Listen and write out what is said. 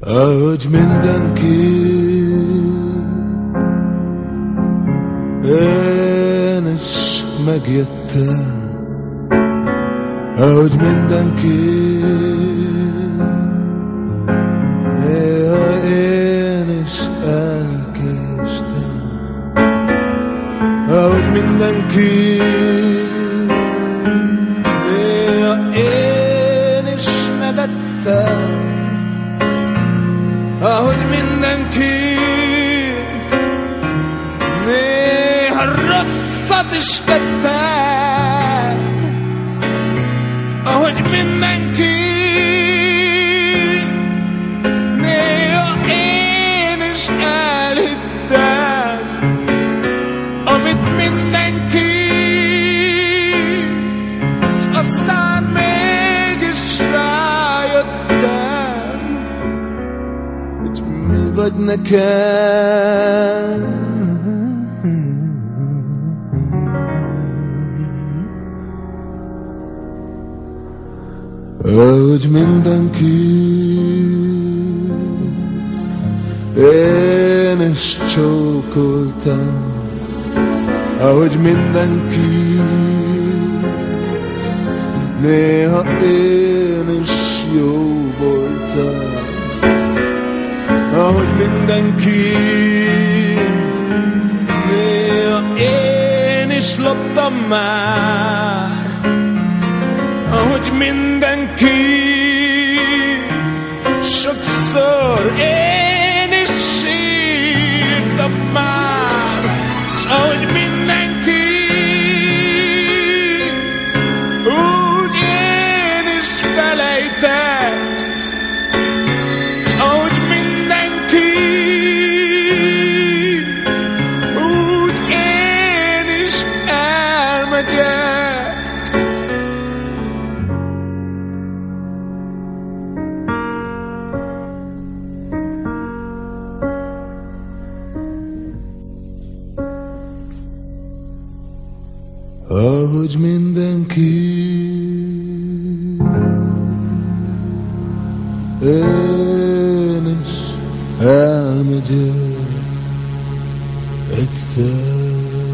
ahogy mindenki. Én is megjöttem, ahogy mindenki. Néha én is elkezdtem, ahogy mindenki ahogy mindenki. Néha rosszat is tettem, ahogy mindenki vagy nekem. Ahogy mindenki Én is csókoltam Ahogy mindenki Néha én is jó voltam Ahogy mindenki. Néha én is loptam már ahogy mindenki ahogy mindenki én is elmegyek egyszer.